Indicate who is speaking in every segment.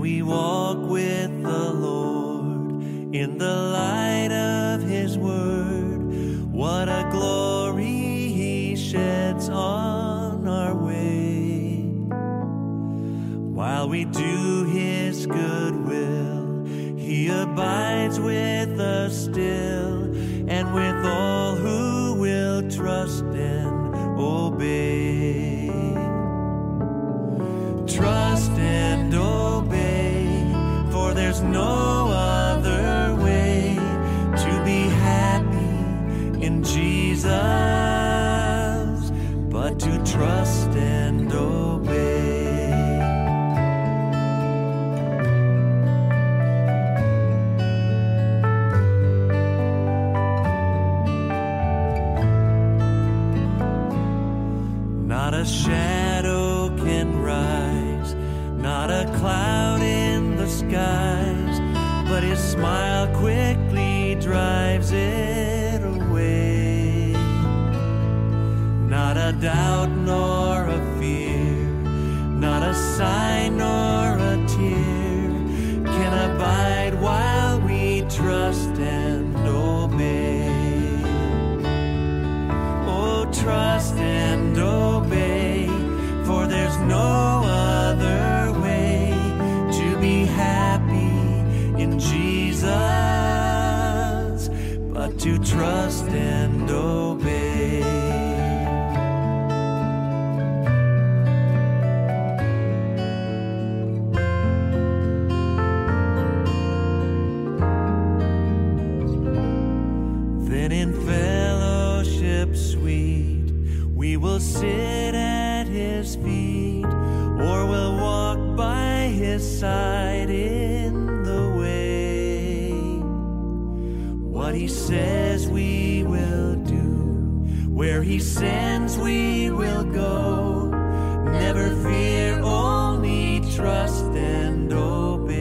Speaker 1: we walk with the Lord in the light of His Word. What a glory He sheds on our way. While we do His good will, He abides with us still, and with all who will trust and obey. Trust and obey, there's no other way to be happy in Jesus but to trust and obey. Not a shadow but his smile quickly drives it away. Not a doubt nor to trust and obey. Then in fellowship sweet, we will sit at his feet, or will walk by his side in the What he says we will do, where he sends we will go. Never fear, only trust and obey.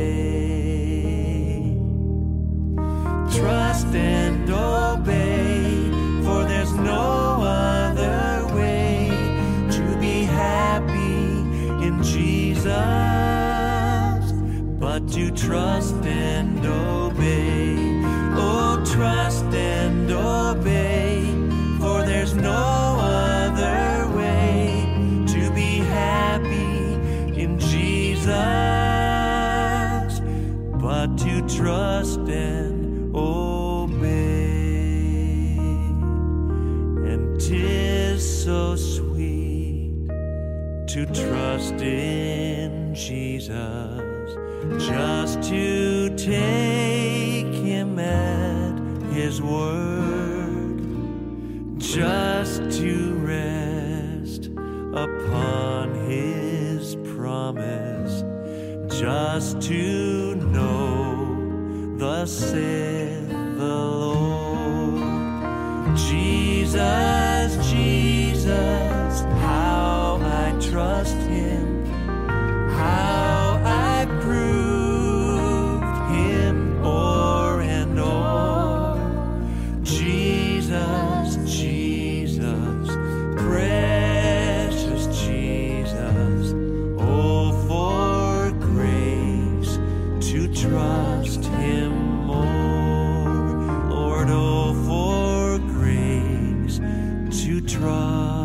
Speaker 1: Trust and obey, for there's no other way to be happy in Jesus but to trust and obey. Trust and obey, for there's no other way to be happy in Jesus but to trust and obey. And 'tis so sweet to trust in Jesus, just to take His word, just to rest upon His promise, just to know, thus saith the Lord. Jesus, Jesus, how I trust Him, more.